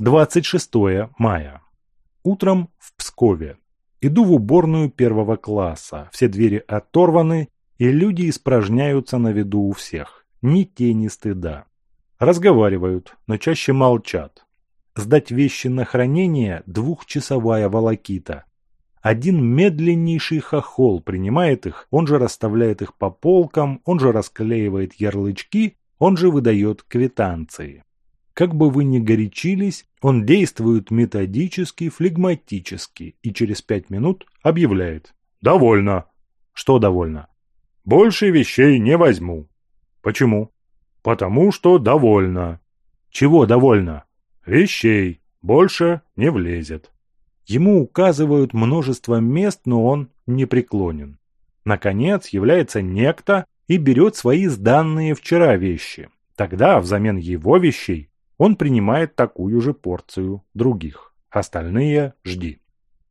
26 мая. Утром в Пскове. Иду в уборную первого класса. Все двери оторваны, и люди испражняются на виду у всех. Ни тени стыда. Разговаривают, но чаще молчат. Сдать вещи на хранение – двухчасовая волокита. Один медленнейший хохол принимает их, он же расставляет их по полкам, он же расклеивает ярлычки, он же выдает квитанции. Как бы вы ни горячились, он действует методически, флегматически и через пять минут объявляет «Довольно». Что довольно? Больше вещей не возьму. Почему? Потому что довольно. Чего довольно? Вещей. Больше не влезет. Ему указывают множество мест, но он не преклонен. Наконец является некто и берет свои сданные вчера вещи. Тогда взамен его вещей он принимает такую же порцию других. Остальные жди.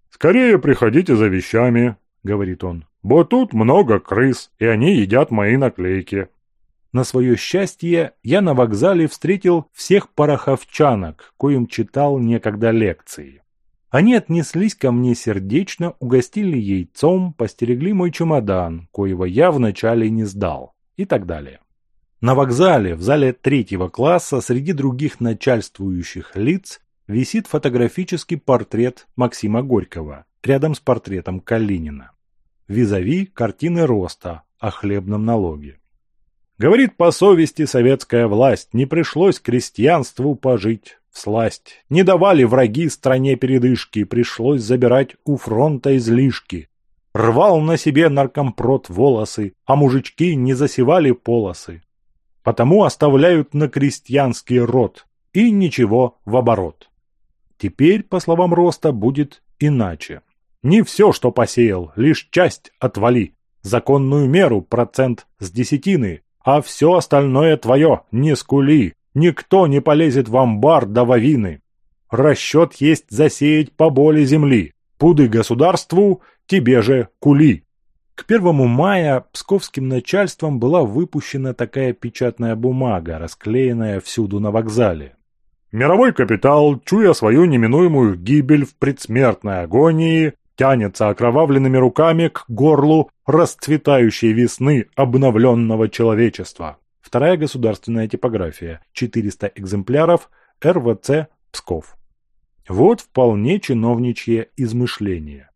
«Скорее приходите за вещами», — говорит он. «Бо тут много крыс, и они едят мои наклейки». На свое счастье, я на вокзале встретил всех пороховчанок, коим читал некогда лекции. Они отнеслись ко мне сердечно, угостили яйцом, постерегли мой чемодан, коего я вначале не сдал, и так далее. На вокзале, в зале третьего класса, среди других начальствующих лиц, висит фотографический портрет Максима Горького рядом с портретом Калинина. Визави картины роста о хлебном налоге. Говорит по совести советская власть, не пришлось крестьянству пожить в сласть. Не давали враги стране передышки, пришлось забирать у фронта излишки. Рвал на себе наркомпрот волосы, а мужички не засевали полосы потому оставляют на крестьянский род и ничего в оборот. Теперь, по словам Роста, будет иначе. Не все, что посеял, лишь часть отвали. Законную меру процент с десятины, а все остальное твое, не скули. Никто не полезет в амбар до вовины. Расчет есть засеять по поболе земли. Пуды государству, тебе же кули. К первому мая псковским начальством была выпущена такая печатная бумага, расклеенная всюду на вокзале. Мировой капитал, чуя свою неминуемую гибель в предсмертной агонии, тянется окровавленными руками к горлу расцветающей весны обновленного человечества. Вторая государственная типография. 400 экземпляров. РВЦ Псков. Вот вполне чиновничье измышление.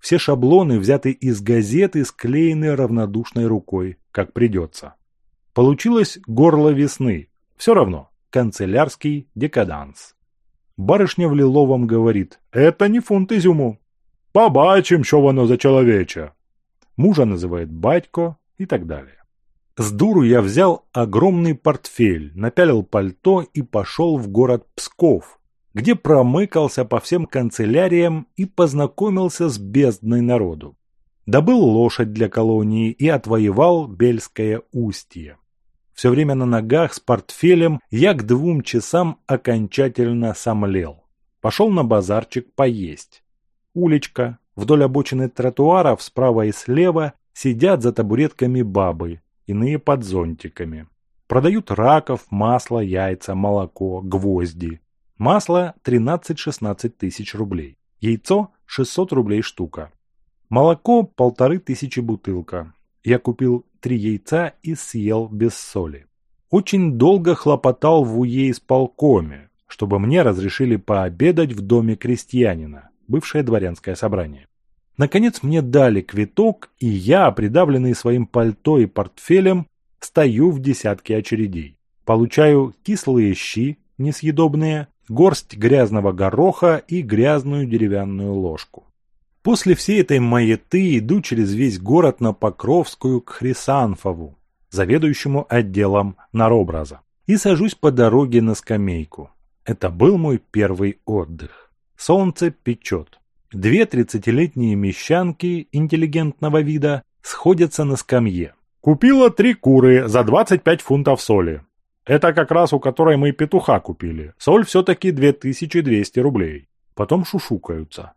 Все шаблоны взяты из газеты, склеены равнодушной рукой, как придется. Получилось горло весны. Все равно. Канцелярский декаданс. Барышня в лиловом говорит. Это не фунт изюму. Побачим, что воно за человече. Мужа называет батько и так далее. С дуру я взял огромный портфель, напялил пальто и пошел в город Псков, где промыкался по всем канцеляриям и познакомился с бездной народу. Добыл лошадь для колонии и отвоевал Бельское устье. Все время на ногах с портфелем я к двум часам окончательно сомлел. Пошел на базарчик поесть. Уличка, вдоль обочины тротуаров справа и слева сидят за табуретками бабы, иные под зонтиками. Продают раков, масло, яйца, молоко, гвозди. Масло 13-16 тысяч рублей. Яйцо 600 рублей штука. Молоко полторы тысячи бутылка. Я купил три яйца и съел без соли. Очень долго хлопотал в УЕ исполкоме, чтобы мне разрешили пообедать в доме крестьянина, бывшее дворянское собрание. Наконец мне дали квиток, и я, придавленный своим пальто и портфелем, стою в десятке очередей. Получаю кислые щи, несъедобные, горсть грязного гороха и грязную деревянную ложку. После всей этой маяты иду через весь город на Покровскую к Хрисанфову, заведующему отделом наробраза, и сажусь по дороге на скамейку. Это был мой первый отдых. Солнце печет. Две тридцатилетние мещанки интеллигентного вида сходятся на скамье. «Купила три куры за 25 фунтов соли», это как раз у которой мы петуха купили. Соль все-таки 2200 рублей. Потом шушукаются.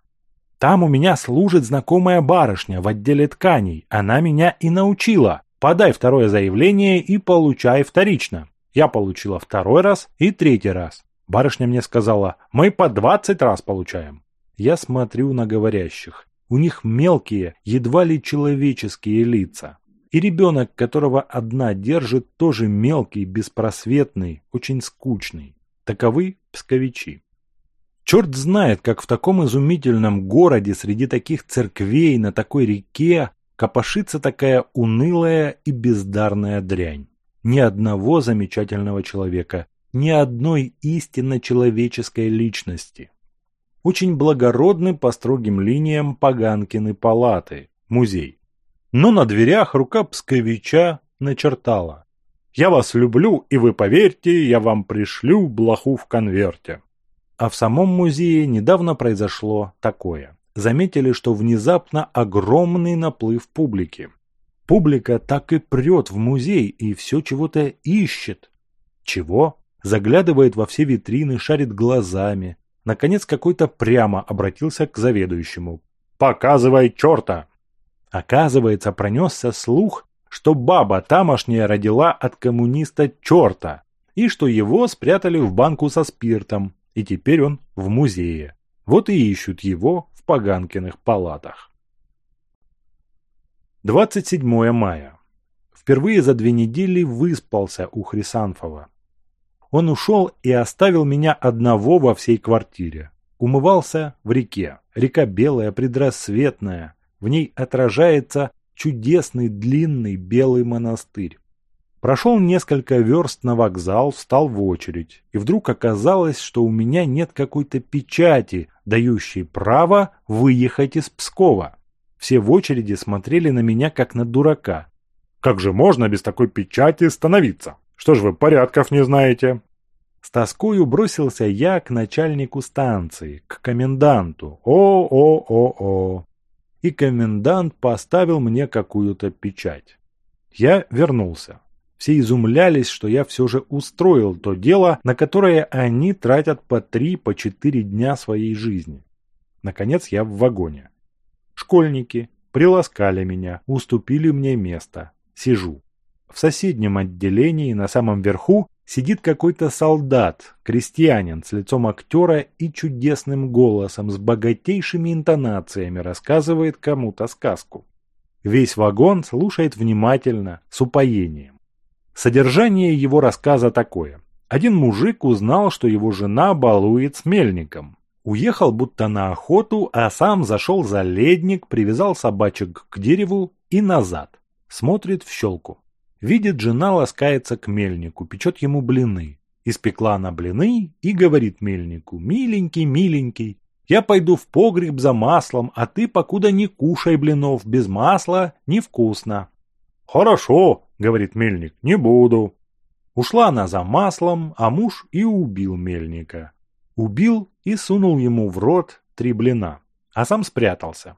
Там у меня служит знакомая барышня в отделе тканей. Она меня и научила. Подай второе заявление и получай вторично. Я получила второй раз и третий раз. Барышня мне сказала, мы по 20 раз получаем. Я смотрю на говорящих. У них мелкие, едва ли человеческие лица. И ребенок, которого одна держит, тоже мелкий, беспросветный, очень скучный. Таковы псковичи. Черт знает, как в таком изумительном городе, среди таких церквей, на такой реке, копошится такая унылая и бездарная дрянь. Ни одного замечательного человека, ни одной истинно человеческой личности. Очень благородны по строгим линиям Паганкины палаты, музей но на дверях рука Псковича начертала. «Я вас люблю, и вы поверьте, я вам пришлю блоху в конверте». А в самом музее недавно произошло такое. Заметили, что внезапно огромный наплыв публики. Публика так и прет в музей и все чего-то ищет. Чего? Заглядывает во все витрины, шарит глазами. Наконец какой-то прямо обратился к заведующему. «Показывай черта!» Оказывается, пронесся слух, что баба тамошняя родила от коммуниста черта, и что его спрятали в банку со спиртом, и теперь он в музее. Вот и ищут его в Поганкиных палатах. 27 мая. Впервые за две недели выспался у Хрисанфова. Он ушел и оставил меня одного во всей квартире. Умывался в реке. Река белая, предрассветная. В ней отражается чудесный длинный белый монастырь. Прошел несколько верст на вокзал, встал в очередь. И вдруг оказалось, что у меня нет какой-то печати, дающей право выехать из Пскова. Все в очереди смотрели на меня как на дурака. «Как же можно без такой печати становиться? Что ж вы порядков не знаете?» С тоскою бросился я к начальнику станции, к коменданту. О-о-о-о и комендант поставил мне какую-то печать. Я вернулся. Все изумлялись, что я все же устроил то дело, на которое они тратят по три, по четыре дня своей жизни. Наконец я в вагоне. Школьники приласкали меня, уступили мне место. Сижу. В соседнем отделении на самом верху Сидит какой-то солдат, крестьянин с лицом актера и чудесным голосом с богатейшими интонациями рассказывает кому-то сказку. Весь вагон слушает внимательно, с упоением. Содержание его рассказа такое. Один мужик узнал, что его жена балует с мельником. Уехал будто на охоту, а сам зашел за ледник, привязал собачек к дереву и назад. Смотрит в щелку. Видит, жена ласкается к мельнику, печет ему блины. Испекла она блины и говорит мельнику, «Миленький, миленький, я пойду в погреб за маслом, а ты покуда не кушай блинов, без масла невкусно». «Хорошо», — говорит мельник, — «не буду». Ушла она за маслом, а муж и убил мельника. Убил и сунул ему в рот три блина, а сам спрятался.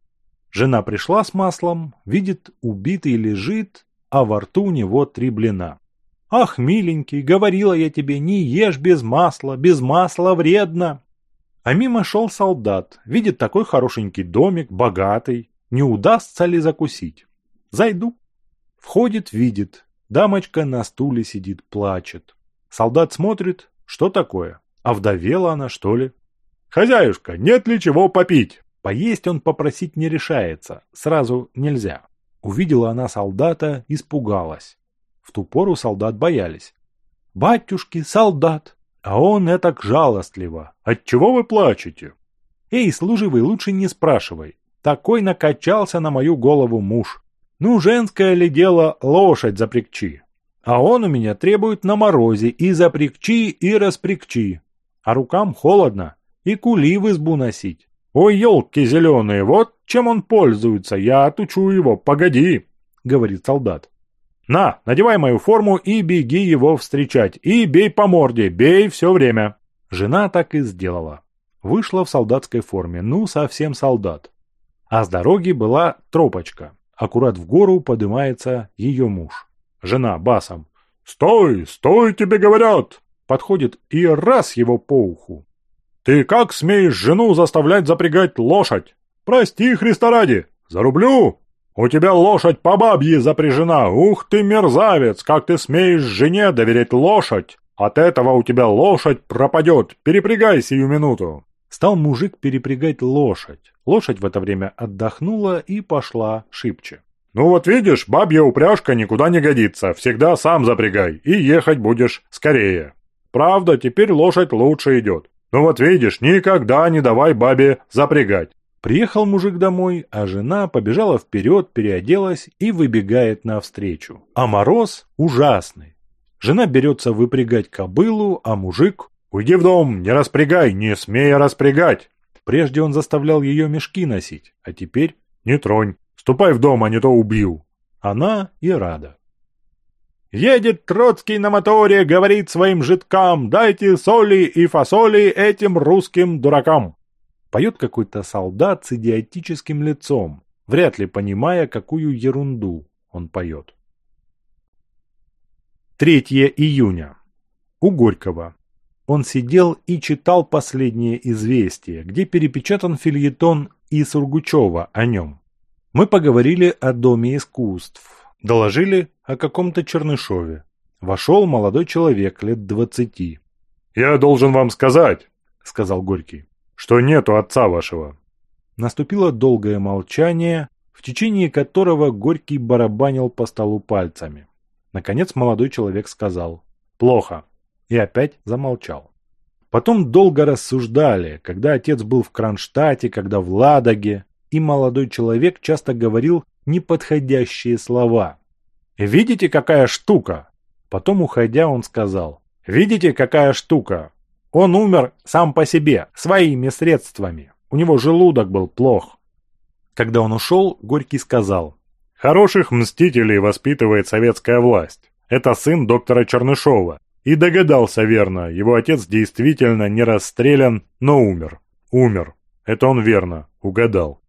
Жена пришла с маслом, видит, убитый лежит, а во рту у него три блина. «Ах, миленький, говорила я тебе, не ешь без масла, без масла вредно!» А мимо шел солдат, видит такой хорошенький домик, богатый, не удастся ли закусить. «Зайду». Входит, видит, дамочка на стуле сидит, плачет. Солдат смотрит, что такое, а вдовела она, что ли? «Хозяюшка, нет ли чего попить?» Поесть он попросить не решается, сразу нельзя. Увидела она солдата, испугалась. В ту пору солдат боялись. «Батюшки, солдат!» А он это так жалостливо. «Отчего вы плачете?» «Эй, служивый, лучше не спрашивай. Такой накачался на мою голову муж. Ну, женское ли дело лошадь запрягчи? А он у меня требует на морозе и запрягчи, и распрягчи. А рукам холодно, и кули в избу носить. Ой, елки зеленые, вот чем он пользуется, я отучу его, погоди!» — говорит солдат. «На, надевай мою форму и беги его встречать, и бей по морде, бей все время!» Жена так и сделала. Вышла в солдатской форме, ну, совсем солдат. А с дороги была тропочка. Аккурат в гору поднимается ее муж. Жена басом. «Стой, стой, тебе говорят!» Подходит и раз его по уху. Ты как смеешь жену заставлять запрягать лошадь? Прости, Христа ради, зарублю! У тебя лошадь по бабье запряжена. Ух ты, мерзавец, как ты смеешь жене доверять лошадь? От этого у тебя лошадь пропадет. Перепрягай сию минуту. Стал мужик перепрягать лошадь. Лошадь в это время отдохнула и пошла шибче. «Ну вот видишь, бабья упряжка никуда не годится. Всегда сам запрягай, и ехать будешь скорее. Правда, теперь лошадь лучше идет. Ну вот видишь, никогда не давай бабе запрягать. Приехал мужик домой, а жена побежала вперед, переоделась и выбегает навстречу. А мороз ужасный. Жена берется выпрягать кобылу, а мужик «Уйди в дом, не распрягай, не смей распрягать!» Прежде он заставлял ее мешки носить, а теперь «Не тронь, ступай в дом, а не то убью!» Она и рада. Едет Троцкий на моторе, говорит своим жидкам, дайте соли и фасоли этим русским дуракам. Поет какой-то солдат с идиотическим лицом, вряд ли понимая, какую ерунду он поет. 3 июня. У Горького. Он сидел и читал «Последнее известие», где перепечатан фильетон и Сургучева о нем. Мы поговорили о Доме искусств, Доложили о каком-то Чернышове. Вошел молодой человек лет двадцати. «Я должен вам сказать», — сказал Горький, — «что нету отца вашего». Наступило долгое молчание, в течение которого Горький барабанил по столу пальцами. Наконец молодой человек сказал «плохо» и опять замолчал. Потом долго рассуждали, когда отец был в Кронштадте, когда в Ладоге, и молодой человек часто говорил, неподходящие слова. «Видите, какая штука?» Потом, уходя, он сказал. «Видите, какая штука? Он умер сам по себе, своими средствами. У него желудок был плох». Когда он ушел, Горький сказал. «Хороших мстителей воспитывает советская власть. Это сын доктора Чернышова. И догадался верно, его отец действительно не расстрелян, но умер. Умер. Это он верно, угадал.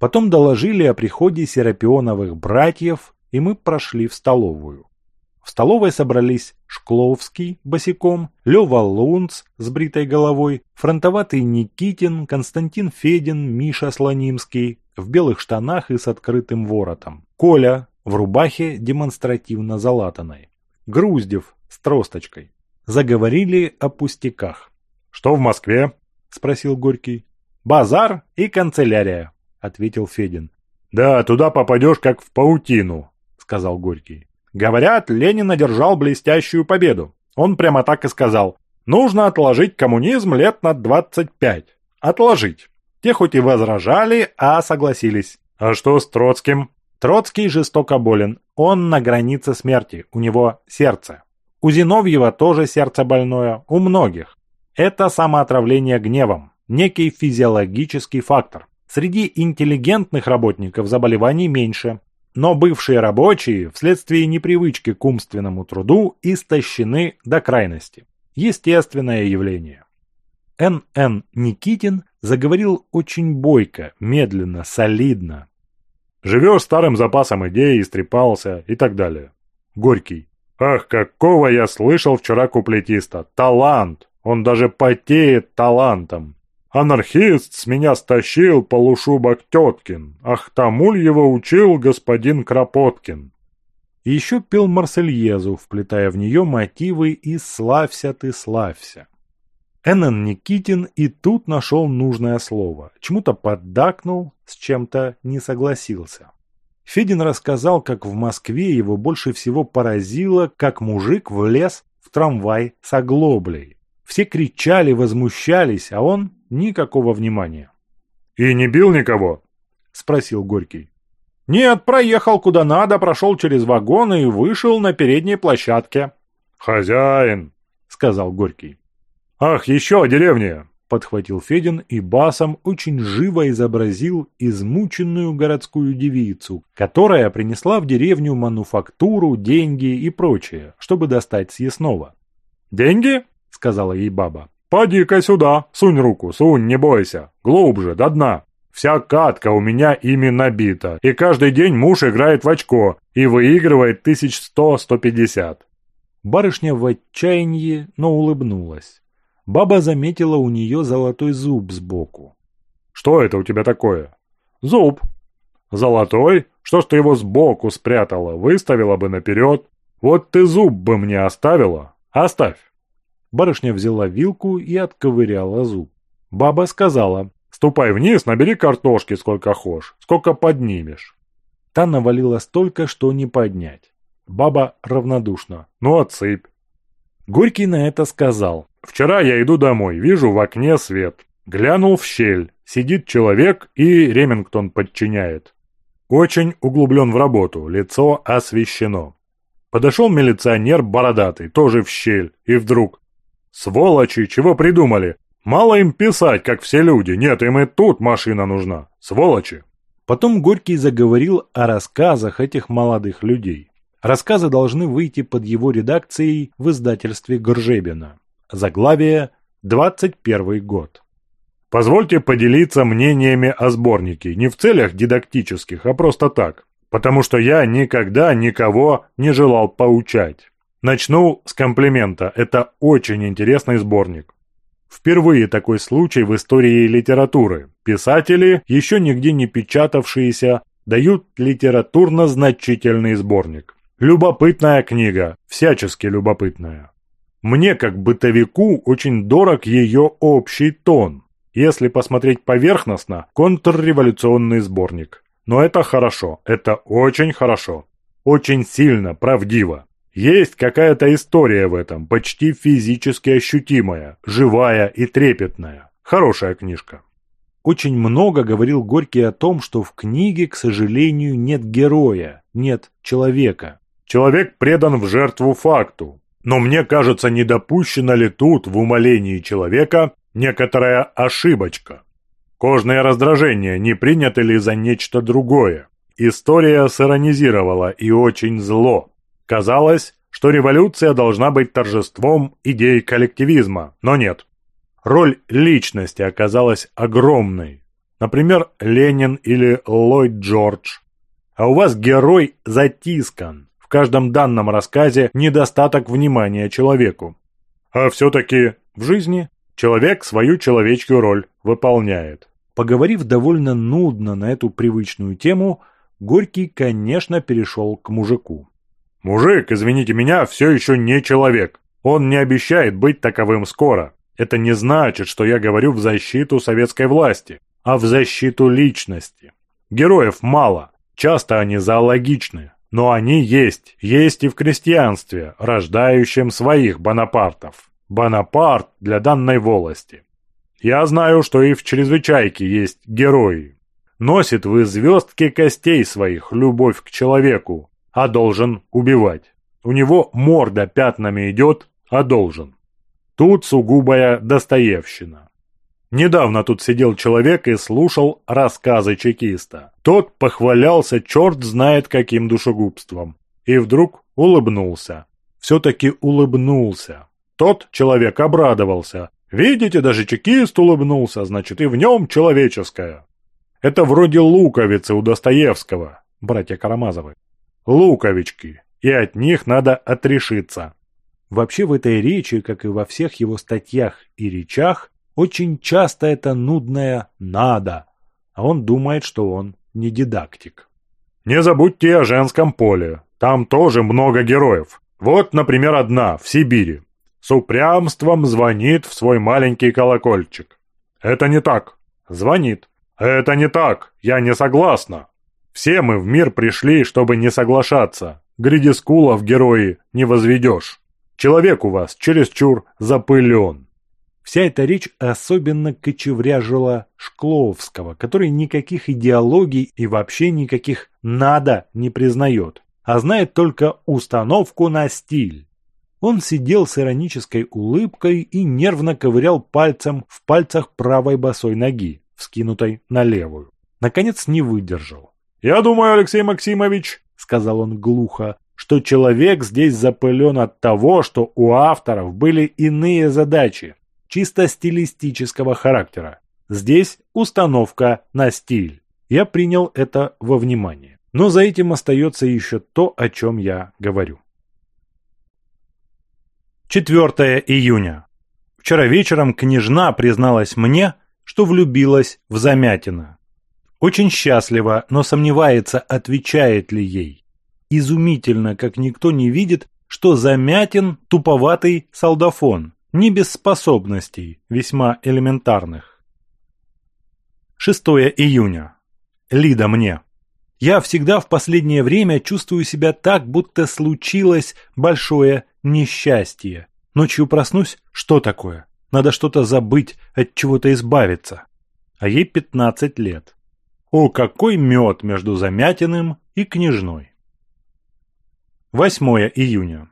Потом доложили о приходе Серапионовых братьев, и мы прошли в столовую. В столовой собрались Шкловский босиком, Лёва Лунц с бритой головой, фронтоватый Никитин, Константин Федин, Миша Слонимский в белых штанах и с открытым воротом, Коля в рубахе демонстративно залатанной, Груздев с тросточкой. Заговорили о пустяках. «Что в Москве?» – спросил Горький. «Базар и канцелярия», — ответил Федин. «Да, туда попадешь, как в паутину», — сказал Горький. Говорят, Ленин одержал блестящую победу. Он прямо так и сказал. Нужно отложить коммунизм лет на 25. Отложить. Те хоть и возражали, а согласились. А что с Троцким? Троцкий жестоко болен. Он на границе смерти. У него сердце. У Зиновьева тоже сердце больное. У многих. Это самоотравление гневом. Некий физиологический фактор. Среди интеллигентных работников заболеваний меньше. Но бывшие рабочие вследствие непривычки к умственному труду истощены до крайности. Естественное явление. Н.Н. Никитин заговорил очень бойко, медленно, солидно. «Живешь старым запасом идей, истрепался и так далее». Горький. «Ах, какого я слышал вчера куплетиста! Талант! Он даже потеет талантом!» Анархист с меня стащил полушубок теткин, ах тому его учил господин Кропоткин. Еще пел Марсельезу, вплетая в нее мотивы и «Славься ты, славься». Эннон Никитин и тут нашел нужное слово, чему-то поддакнул, с чем-то не согласился. Федин рассказал, как в Москве его больше всего поразило, как мужик влез в трамвай с оглоблей. Все кричали, возмущались, а он никакого внимания. «И не бил никого?» – спросил Горький. «Нет, проехал куда надо, прошел через вагоны и вышел на передней площадке». «Хозяин», – сказал Горький. «Ах, еще деревня!» – подхватил Федин и басом очень живо изобразил измученную городскую девицу, которая принесла в деревню мануфактуру, деньги и прочее, чтобы достать съестного. «Деньги?» – сказала ей баба. Поди-ка сюда, сунь руку, сунь, не бойся. Глубже, до дна. Вся катка у меня ими набита, и каждый день муж играет в очко и выигрывает тысяч сто-сто пятьдесят. Барышня в отчаянии, но улыбнулась. Баба заметила у нее золотой зуб сбоку. «Что это у тебя такое?» «Зуб». «Золотой? Что ж ты его сбоку спрятала, выставила бы наперед? Вот ты зуб бы мне оставила. Оставь». Барышня взяла вилку и отковыряла зуб. Баба сказала, «Ступай вниз, набери картошки сколько хочешь, сколько поднимешь». Та навалила столько, что не поднять. Баба равнодушно, «Ну, отсыпь». Горький на это сказал, «Вчера я иду домой, вижу в окне свет. Глянул в щель, сидит человек и Ремингтон подчиняет. Очень углублен в работу, лицо освещено. Подошел милиционер бородатый, тоже в щель, и вдруг Сволочи, чего придумали? Мало им писать, как все люди. Нет, им и тут машина нужна. Сволочи. Потом Горький заговорил о рассказах этих молодых людей. Рассказы должны выйти под его редакцией в издательстве Горжебина. Заглавие «21 год». Позвольте поделиться мнениями о сборнике, не в целях дидактических, а просто так, потому что я никогда никого не желал поучать. Начну с комплимента. Это очень интересный сборник. Впервые такой случай в истории литературы. Писатели, еще нигде не печатавшиеся, дают литературно значительный сборник. Любопытная книга, всячески любопытная. Мне, как бытовику, очень дорог ее общий тон. Если посмотреть поверхностно, контрреволюционный сборник. Но это хорошо, это очень хорошо. Очень сильно, правдиво. Есть какая-то история в этом, почти физически ощутимая, живая и трепетная. Хорошая книжка. Очень много говорил Горький о том, что в книге, к сожалению, нет героя, нет человека. Человек предан в жертву факту. Но мне кажется, не допущена ли тут в умолении человека некоторая ошибочка. Кожное раздражение не принято ли за нечто другое? История сиронизировала и очень зло. Казалось, что революция должна быть торжеством идеи коллективизма, но нет. Роль личности оказалась огромной. Например, Ленин или Ллойд Джордж. А у вас герой затискан. В каждом данном рассказе недостаток внимания человеку. А все-таки в жизни человек свою человеческую роль выполняет. Поговорив довольно нудно на эту привычную тему, Горький, конечно, перешел к мужику. Мужик, извините меня, все еще не человек. Он не обещает быть таковым скоро. Это не значит, что я говорю в защиту советской власти, а в защиту личности. Героев мало, часто они зоологичны, но они есть, есть и в крестьянстве, рождающем своих Бонапартов. Бонапарт для данной волости. Я знаю, что и в чрезвычайке есть герои. Носит вы звездки костей своих любовь к человеку, а должен убивать. У него морда пятнами идет, а должен. Тут сугубая достоевщина. Недавно тут сидел человек и слушал рассказы чекиста. Тот похвалялся черт знает каким душегубством. И вдруг улыбнулся. Все-таки улыбнулся. Тот человек обрадовался. Видите, даже чекист улыбнулся, значит и в нем человеческое. Это вроде луковицы у Достоевского, братья Карамазовы луковички, и от них надо отрешиться. Вообще в этой речи, как и во всех его статьях и речах, очень часто это нудное «надо», а он думает, что он не дидактик. «Не забудьте о женском поле. Там тоже много героев. Вот, например, одна в Сибири. С упрямством звонит в свой маленький колокольчик. Это не так. Звонит. Это не так. Я не согласна. Все мы в мир пришли, чтобы не соглашаться. Гридискулов, герои, не возведешь. Человек у вас чересчур запылен. Вся эта речь особенно кочевряжила Шкловского, который никаких идеологий и вообще никаких «надо» не признает, а знает только установку на стиль. Он сидел с иронической улыбкой и нервно ковырял пальцем в пальцах правой босой ноги, вскинутой на левую. Наконец не выдержал. «Я думаю, Алексей Максимович, — сказал он глухо, — что человек здесь запылен от того, что у авторов были иные задачи, чисто стилистического характера. Здесь установка на стиль. Я принял это во внимание. Но за этим остается еще то, о чем я говорю. 4 июня. Вчера вечером княжна призналась мне, что влюбилась в Замятина. Очень счастлива, но сомневается, отвечает ли ей. Изумительно, как никто не видит, что замятен туповатый солдафон, не без способностей, весьма элементарных. 6 июня. Лида мне. Я всегда в последнее время чувствую себя так, будто случилось большое несчастье. Ночью проснусь, что такое? Надо что-то забыть, от чего-то избавиться. А ей 15 лет. О, какой мед между Замятиным и Княжной! 8 июня.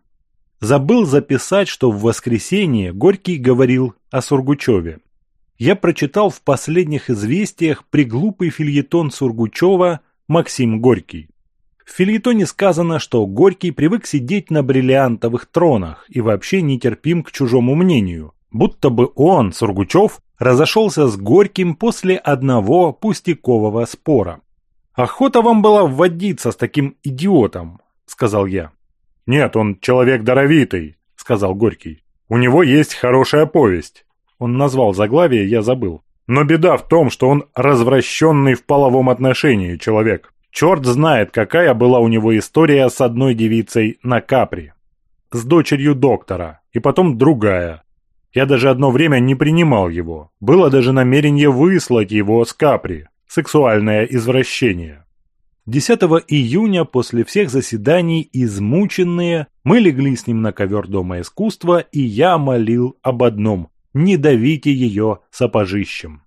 Забыл записать, что в воскресенье Горький говорил о Сургучеве. Я прочитал в последних известиях приглупый фильетон Сургучева «Максим Горький». В фильетоне сказано, что Горький привык сидеть на бриллиантовых тронах и вообще нетерпим к чужому мнению, будто бы он, Сургучев, разошелся с горьким после одного пустякового спора. «А «Охота вам была вводиться с таким идиотом», — сказал я. «Нет, он человек даровитый», — сказал Горький. «У него есть хорошая повесть». Он назвал заглавие, я забыл. Но беда в том, что он развращенный в половом отношении человек. Черт знает, какая была у него история с одной девицей на Капри. С дочерью доктора. И потом другая. Я даже одно время не принимал его. Было даже намерение выслать его с Капри. Сексуальное извращение. 10 июня после всех заседаний, измученные, мы легли с ним на ковер Дома искусства, и я молил об одном – не давите ее сапожищем.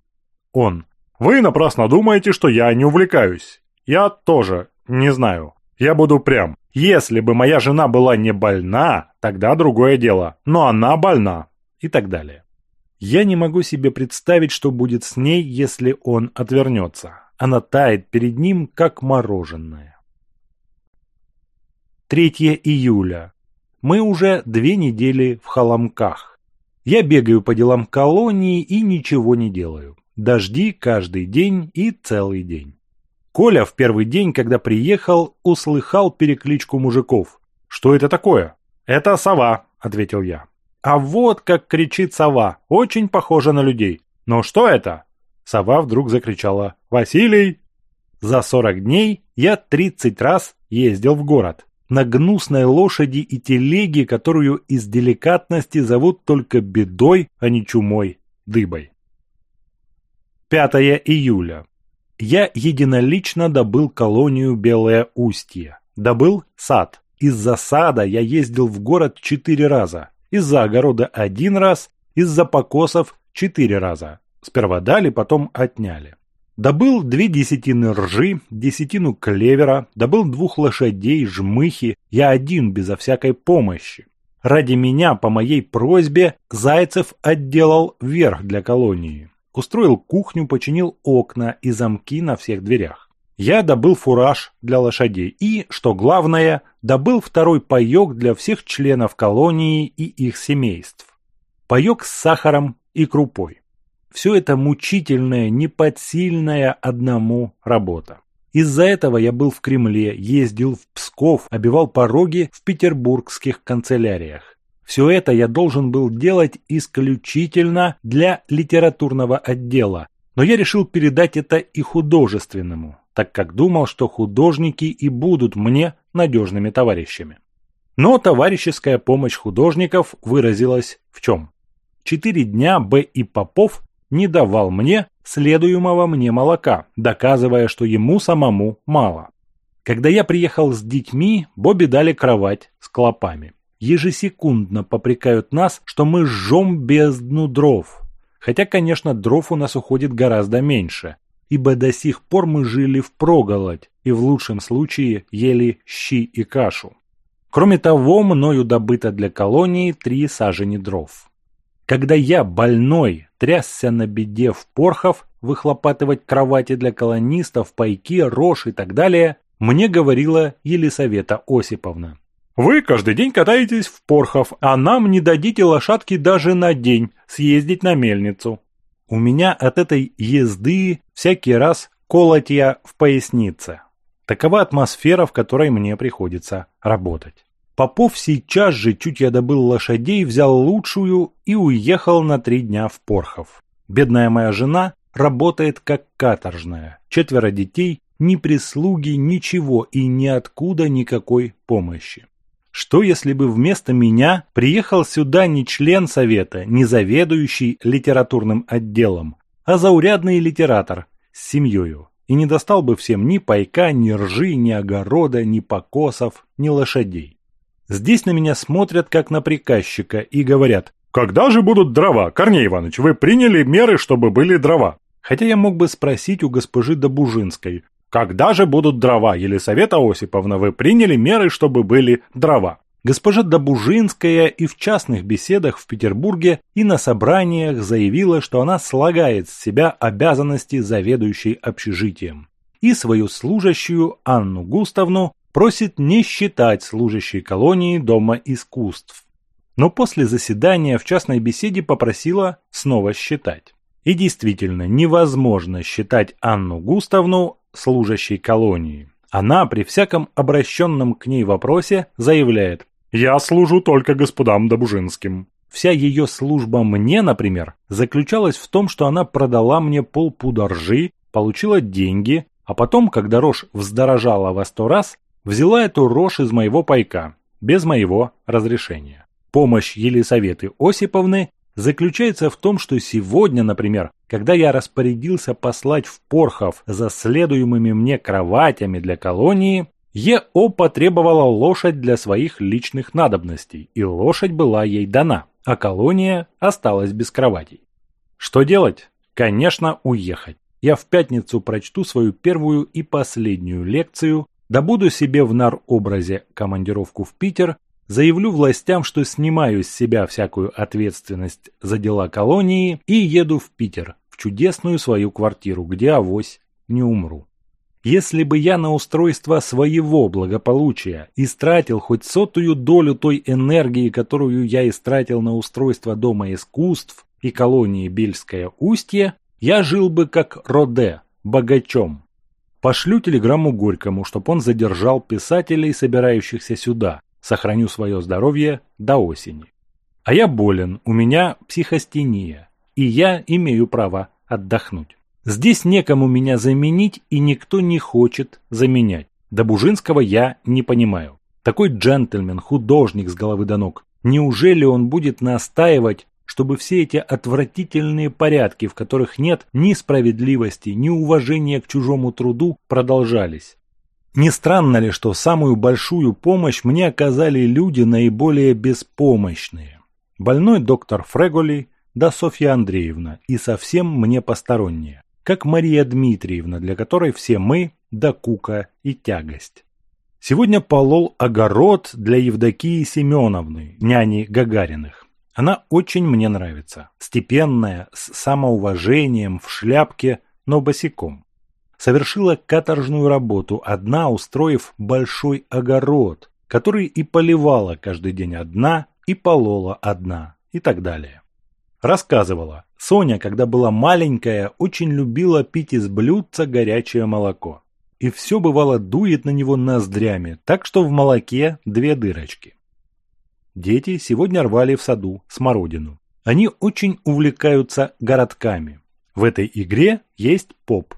Он. Вы напрасно думаете, что я не увлекаюсь. Я тоже не знаю. Я буду прям. Если бы моя жена была не больна, тогда другое дело. Но она больна и так далее. Я не могу себе представить, что будет с ней, если он отвернется. Она тает перед ним, как мороженое. 3 июля. Мы уже две недели в Холомках. Я бегаю по делам колонии и ничего не делаю. Дожди каждый день и целый день. Коля в первый день, когда приехал, услыхал перекличку мужиков. «Что это такое?» «Это сова», — ответил я. А вот как кричит сова, очень похожа на людей. Но что это? Сова вдруг закричала «Василий!». За 40 дней я 30 раз ездил в город. На гнусной лошади и телеге, которую из деликатности зовут только бедой, а не чумой, дыбой. 5 июля. Я единолично добыл колонию Белое Устье. Добыл сад. Из засада я ездил в город четыре раза из-за огорода один раз, из-за покосов четыре раза. Сперва дали, потом отняли. Добыл две десятины ржи, десятину клевера, добыл двух лошадей, жмыхи, я один безо всякой помощи. Ради меня, по моей просьбе, Зайцев отделал верх для колонии. Устроил кухню, починил окна и замки на всех дверях. Я добыл фураж для лошадей и, что главное, добыл второй паёк для всех членов колонии и их семейств. Паёк с сахаром и крупой. Все это мучительная, неподсильная одному работа. Из-за этого я был в Кремле, ездил в Псков, обивал пороги в петербургских канцеляриях. Все это я должен был делать исключительно для литературного отдела, но я решил передать это и художественному, так как думал, что художники и будут мне надежными товарищами. Но товарищеская помощь художников выразилась в чем? Четыре дня Б. и Попов не давал мне следуемого мне молока, доказывая, что ему самому мало. Когда я приехал с детьми, Бобби дали кровать с клопами. Ежесекундно попрекают нас, что мы жжем бездну дров, Хотя, конечно, дров у нас уходит гораздо меньше, ибо до сих пор мы жили в проголодь и в лучшем случае ели щи и кашу. Кроме того, мною добыто для колонии три сажени дров. Когда я, больной, трясся на беде в Порхов, выхлопатывать кровати для колонистов, пайки, рожь и так далее, мне говорила Елисавета Осиповна. Вы каждый день катаетесь в Порхов, а нам не дадите лошадки даже на день съездить на мельницу. У меня от этой езды всякий раз колотья в пояснице. Такова атмосфера, в которой мне приходится работать. Попов сейчас же, чуть я добыл лошадей, взял лучшую и уехал на три дня в Порхов. Бедная моя жена работает как каторжная. Четверо детей, ни прислуги, ничего и ниоткуда никакой помощи. Что если бы вместо меня приехал сюда не член совета, не заведующий литературным отделом, а заурядный литератор с семьёю, и не достал бы всем ни пайка, ни ржи, ни огорода, ни покосов, ни лошадей? Здесь на меня смотрят как на приказчика и говорят «Когда же будут дрова, Корней Иванович? Вы приняли меры, чтобы были дрова?» Хотя я мог бы спросить у госпожи Добужинской когда же будут дрова, Елисавета Осиповна, вы приняли меры, чтобы были дрова? Госпожа Добужинская и в частных беседах в Петербурге и на собраниях заявила, что она слагает с себя обязанности заведующей общежитием. И свою служащую Анну Густавну просит не считать служащей колонии Дома искусств. Но после заседания в частной беседе попросила снова считать. И действительно, невозможно считать Анну Густавну служащий колонии. Она при всяком обращенном к ней вопросе заявляет «Я служу только господам Добужинским». Вся ее служба мне, например, заключалась в том, что она продала мне полпуда ржи, получила деньги, а потом, когда рожь вздорожала во сто раз, взяла эту рожь из моего пайка, без моего разрешения. Помощь Елисаветы Осиповны заключается в том, что сегодня, например, когда я распорядился послать в Порхов за следуемыми мне кроватями для колонии, ЕО потребовала лошадь для своих личных надобностей, и лошадь была ей дана, а колония осталась без кроватей. Что делать? Конечно, уехать. Я в пятницу прочту свою первую и последнюю лекцию, добуду себе в нар-образе командировку в Питер Заявлю властям, что снимаю с себя всякую ответственность за дела колонии и еду в Питер, в чудесную свою квартиру, где авось не умру. Если бы я на устройство своего благополучия истратил хоть сотую долю той энергии, которую я истратил на устройство Дома искусств и колонии Бельское устье, я жил бы как Роде, богачом. Пошлю телеграмму Горькому, чтоб он задержал писателей, собирающихся сюда, сохраню свое здоровье до осени. А я болен, у меня психостения, и я имею право отдохнуть. Здесь некому меня заменить, и никто не хочет заменять. Добужинского я не понимаю. Такой джентльмен, художник с головы до ног. Неужели он будет настаивать, чтобы все эти отвратительные порядки, в которых нет ни справедливости, ни уважения к чужому труду, продолжались? Не странно ли, что самую большую помощь мне оказали люди наиболее беспомощные? Больной доктор Фреголи, да Софья Андреевна, и совсем мне посторонние, как Мария Дмитриевна, для которой все мы – да кука и тягость. Сегодня полол огород для Евдокии Семеновны, няни Гагариных. Она очень мне нравится. Степенная, с самоуважением, в шляпке, но босиком совершила каторжную работу, одна устроив большой огород, который и поливала каждый день одна, и полола одна, и так далее. Рассказывала, Соня, когда была маленькая, очень любила пить из блюдца горячее молоко. И все бывало дует на него ноздрями, так что в молоке две дырочки. Дети сегодня рвали в саду смородину. Они очень увлекаются городками. В этой игре есть поп.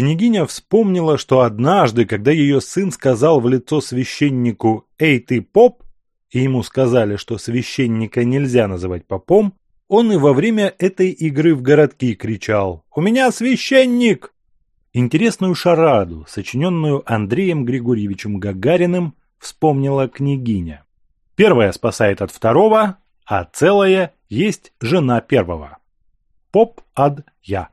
Княгиня вспомнила, что однажды, когда ее сын сказал в лицо священнику «Эй, ты поп!» и ему сказали, что священника нельзя называть попом, он и во время этой игры в городки кричал «У меня священник!» Интересную шараду, сочиненную Андреем Григорьевичем Гагариным, вспомнила княгиня. Первое спасает от второго, а целое есть жена первого. Поп ад я.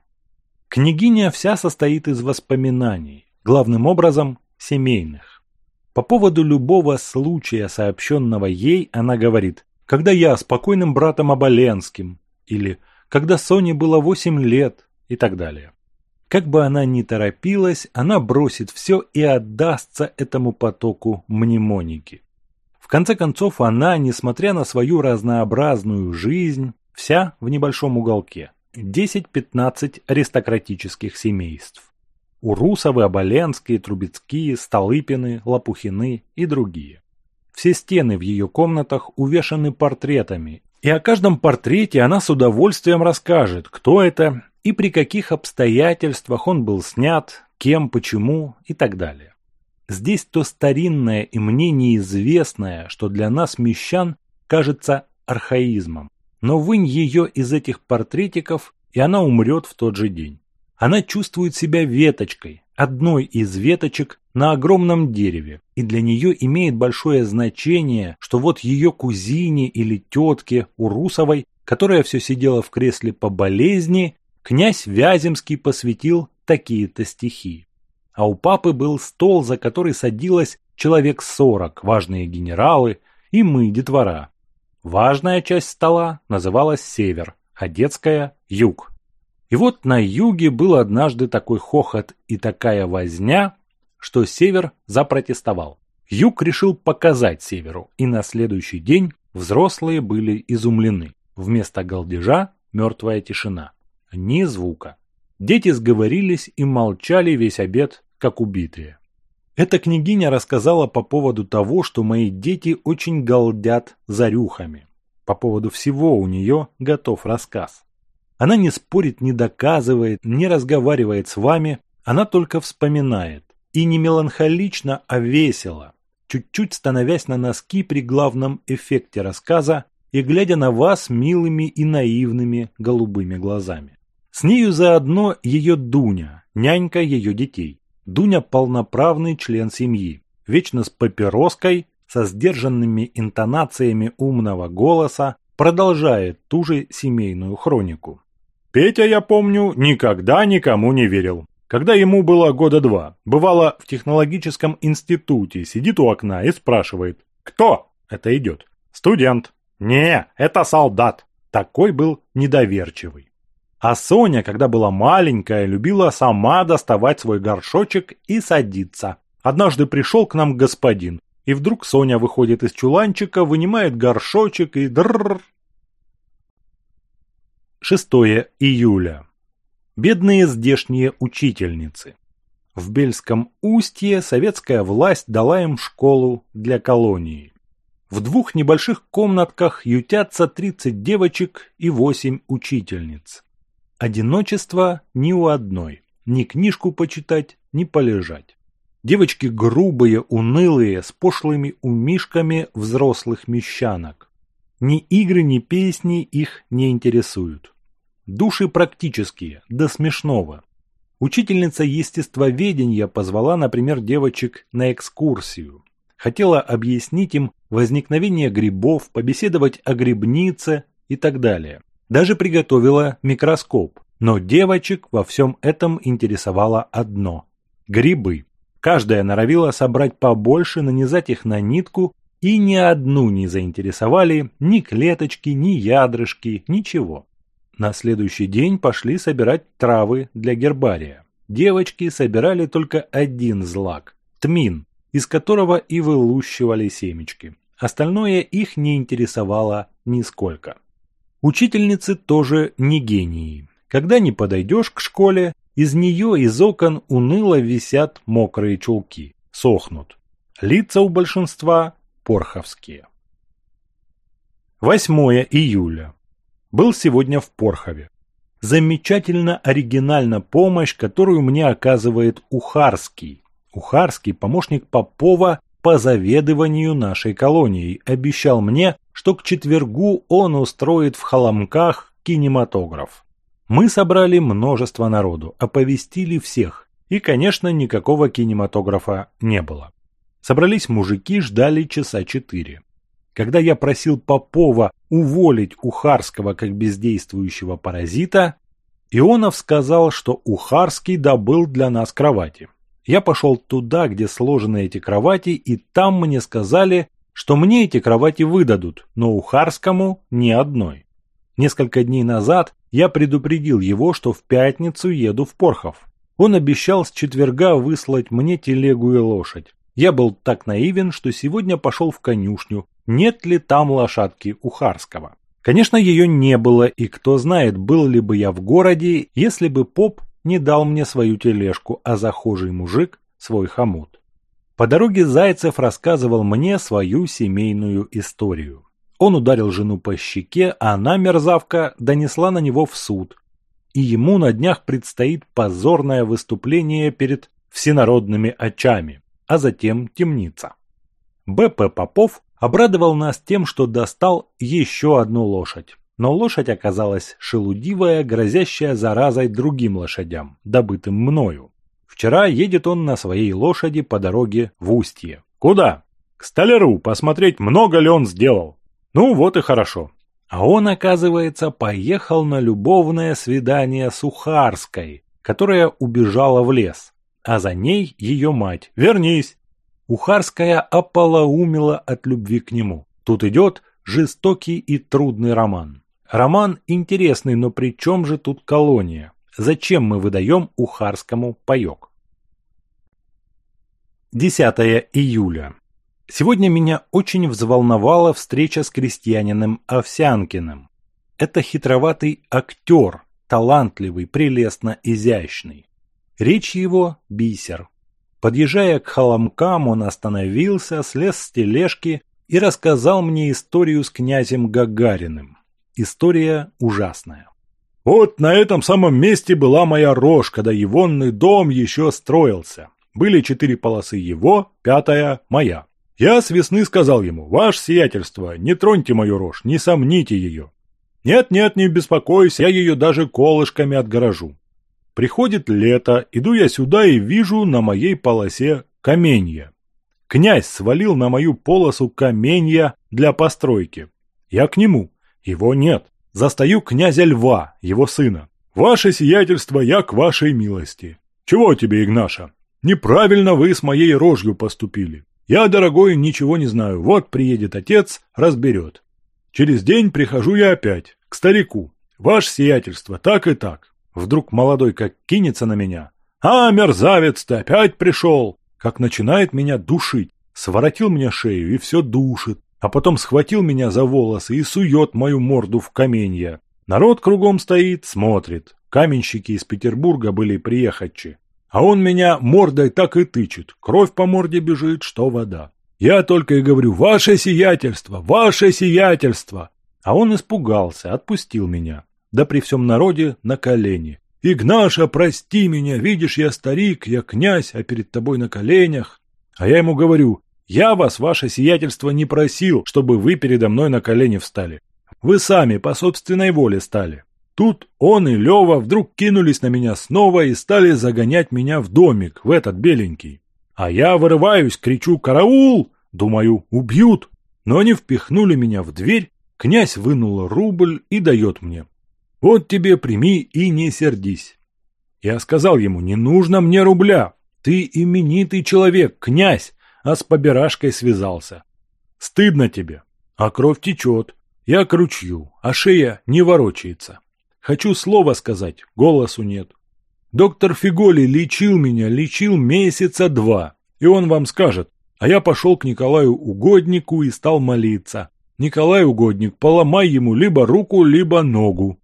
Княгиня вся состоит из воспоминаний, главным образом семейных. По поводу любого случая, сообщенного ей, она говорит «Когда я с покойным братом Оболенским» или «Когда Соне было 8 лет» и так далее. Как бы она ни торопилась, она бросит все и отдастся этому потоку мнемоники. В конце концов, она, несмотря на свою разнообразную жизнь, вся в небольшом уголке – 10-15 аристократических семейств. Урусовы, Оболенские, Трубецкие, Столыпины, Лопухины и другие. Все стены в ее комнатах увешаны портретами, и о каждом портрете она с удовольствием расскажет, кто это и при каких обстоятельствах он был снят, кем, почему и так далее. Здесь то старинное и мне неизвестное, что для нас, мещан, кажется архаизмом но вынь ее из этих портретиков, и она умрет в тот же день. Она чувствует себя веточкой, одной из веточек на огромном дереве, и для нее имеет большое значение, что вот ее кузине или тетке Урусовой, которая все сидела в кресле по болезни, князь Вяземский посвятил такие-то стихи. А у папы был стол, за который садилось человек сорок, важные генералы, и мы, детвора. Важная часть стола называлась север, а детская – юг. И вот на юге был однажды такой хохот и такая возня, что север запротестовал. Юг решил показать северу, и на следующий день взрослые были изумлены. Вместо галдежа – мертвая тишина. Ни звука. Дети сговорились и молчали весь обед, как убитые. Эта княгиня рассказала по поводу того, что мои дети очень голдят зарюхами. По поводу всего у нее готов рассказ. Она не спорит, не доказывает, не разговаривает с вами, она только вспоминает. И не меланхолично, а весело, чуть-чуть становясь на носки при главном эффекте рассказа и глядя на вас милыми и наивными голубыми глазами. С нею заодно ее Дуня, нянька ее детей. Дуня полноправный член семьи, вечно с папироской, со сдержанными интонациями умного голоса, продолжает ту же семейную хронику. Петя, я помню, никогда никому не верил. Когда ему было года два, бывало в технологическом институте, сидит у окна и спрашивает «Кто?» Это идет. «Студент». «Не, это солдат». Такой был недоверчивый. А Соня, когда была маленькая, любила сама доставать свой горшочек и садиться. Однажды пришел к нам господин, и вдруг Соня выходит из чуланчика, вынимает горшочек и дрррр. 6 июля. Бедные здешние учительницы. В Бельском устье советская власть дала им школу для колонии. В двух небольших комнатках ютятся 30 девочек и 8 учительниц. Одиночество ни у одной. Ни книжку почитать, ни полежать. Девочки грубые, унылые, с пошлыми умишками взрослых мещанок. Ни игры, ни песни их не интересуют. Души практические, до смешного. Учительница естествоведения позвала, например, девочек на экскурсию. Хотела объяснить им возникновение грибов, побеседовать о грибнице и так далее даже приготовила микроскоп. Но девочек во всем этом интересовало одно – грибы. Каждая норовила собрать побольше, нанизать их на нитку, и ни одну не заинтересовали ни клеточки, ни ядрышки, ничего. На следующий день пошли собирать травы для гербария. Девочки собирали только один злак – тмин, из которого и вылущивали семечки. Остальное их не интересовало нисколько. Учительницы тоже не гении. Когда не подойдешь к школе, из нее из окон уныло висят мокрые чулки, сохнут. Лица у большинства порховские. 8 июля. Был сегодня в Порхове. Замечательно оригинальна помощь, которую мне оказывает Ухарский. Ухарский – помощник Попова по заведованию нашей колонии, обещал мне, что к четвергу он устроит в Холомках кинематограф. Мы собрали множество народу, оповестили всех, и, конечно, никакого кинематографа не было. Собрались мужики, ждали часа четыре. Когда я просил Попова уволить Ухарского как бездействующего паразита, Ионов сказал, что Ухарский добыл для нас кровати – я пошел туда, где сложены эти кровати, и там мне сказали, что мне эти кровати выдадут, но у Харскому ни одной. Несколько дней назад я предупредил его, что в пятницу еду в Порхов. Он обещал с четверга выслать мне телегу и лошадь. Я был так наивен, что сегодня пошел в конюшню, нет ли там лошадки Ухарского. Конечно, ее не было, и кто знает, был ли бы я в городе, если бы поп не дал мне свою тележку, а захожий мужик – свой хомут. По дороге Зайцев рассказывал мне свою семейную историю. Он ударил жену по щеке, а она, мерзавка, донесла на него в суд. И ему на днях предстоит позорное выступление перед всенародными очами, а затем темница. Б.П. Попов обрадовал нас тем, что достал еще одну лошадь. Но лошадь оказалась шелудивая, грозящая заразой другим лошадям, добытым мною. Вчера едет он на своей лошади по дороге в Устье. Куда? К столяру, посмотреть, много ли он сделал. Ну, вот и хорошо. А он, оказывается, поехал на любовное свидание с Ухарской, которая убежала в лес, а за ней ее мать. Вернись! Ухарская ополоумила от любви к нему. Тут идет жестокий и трудный роман. Роман интересный, но при чем же тут колония? Зачем мы выдаем Ухарскому паек? 10 июля. Сегодня меня очень взволновала встреча с крестьянином Овсянкиным. Это хитроватый актер, талантливый, прелестно изящный. Речь его – бисер. Подъезжая к холомкам, он остановился, слез с тележки и рассказал мне историю с князем Гагариным. История ужасная. Вот на этом самом месте была моя рожь, когда Егонный дом еще строился. Были четыре полосы его, пятая – моя. Я с весны сказал ему, ваше сиятельство, не троньте мою рожь, не сомните ее. Нет-нет, не беспокойся, я ее даже колышками отгорожу. Приходит лето, иду я сюда и вижу на моей полосе каменья. Князь свалил на мою полосу каменья для постройки. Я к нему. Его нет. Застаю князя Льва, его сына. Ваше сиятельство, я к вашей милости. Чего тебе, Игнаша? Неправильно вы с моей рожью поступили. Я, дорогой, ничего не знаю. Вот приедет отец, разберет. Через день прихожу я опять, к старику. Ваше сиятельство, так и так. Вдруг молодой как кинется на меня. А, мерзавец, ты опять пришел. Как начинает меня душить. Своротил мне шею и все душит а потом схватил меня за волосы и сует мою морду в каменья. Народ кругом стоит, смотрит. Каменщики из Петербурга были приехатчи. А он меня мордой так и тычет, кровь по морде бежит, что вода. Я только и говорю «Ваше сиятельство! Ваше сиятельство!» А он испугался, отпустил меня. Да при всем народе на колени. «Игнаша, прости меня, видишь, я старик, я князь, а перед тобой на коленях». А я ему говорю я вас, ваше сиятельство, не просил, чтобы вы передо мной на колени встали. Вы сами по собственной воле стали. Тут он и Лева вдруг кинулись на меня снова и стали загонять меня в домик, в этот беленький. А я вырываюсь, кричу «Караул!» Думаю, убьют. Но они впихнули меня в дверь, князь вынул рубль и дает мне. Вот тебе прими и не сердись. Я сказал ему, не нужно мне рубля. Ты именитый человек, князь а с побирашкой связался. Стыдно тебе, а кровь течет, я к ручью, а шея не ворочается. Хочу слово сказать, голосу нет. Доктор Фиголи лечил меня, лечил месяца два, и он вам скажет, а я пошел к Николаю Угоднику и стал молиться. Николай Угодник, поломай ему либо руку, либо ногу.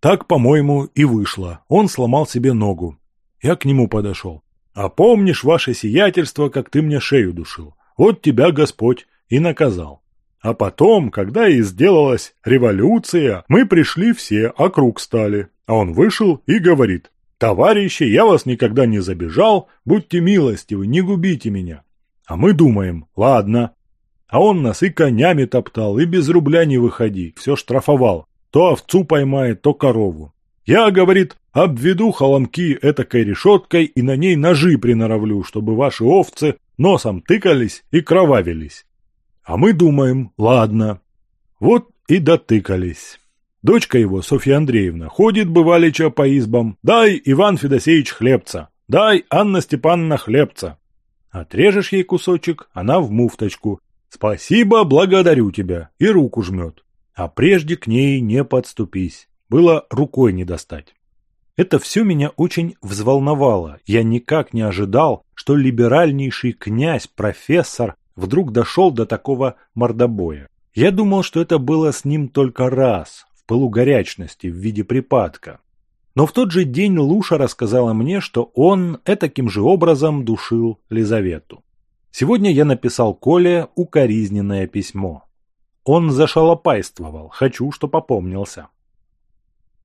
Так, по-моему, и вышло. Он сломал себе ногу. Я к нему подошел. А помнишь, ваше сиятельство, как ты мне шею душил? Вот тебя Господь и наказал. А потом, когда и сделалась революция, мы пришли все, а округ стали. А он вышел и говорит, «Товарищи, я вас никогда не забежал, будьте милостивы, не губите меня». А мы думаем, ладно. А он нас и конями топтал, и без рубля не выходи, все штрафовал. То овцу поймает, то корову. Я, говорит, обведу холомки этакой решеткой и на ней ножи приноровлю, чтобы ваши овцы носом тыкались и кровавились. А мы думаем, ладно. Вот и дотыкались. Дочка его, Софья Андреевна, ходит бывалича по избам. Дай, Иван Федосеевич, хлебца. Дай, Анна Степановна, хлебца. Отрежешь ей кусочек, она в муфточку. Спасибо, благодарю тебя. И руку жмет. А прежде к ней не подступись было рукой не достать. Это все меня очень взволновало. Я никак не ожидал, что либеральнейший князь, профессор, вдруг дошел до такого мордобоя. Я думал, что это было с ним только раз, в полугорячности в виде припадка. Но в тот же день Луша рассказала мне, что он таким же образом душил Лизавету. Сегодня я написал Коле укоризненное письмо. Он зашалопайствовал, хочу, что попомнился.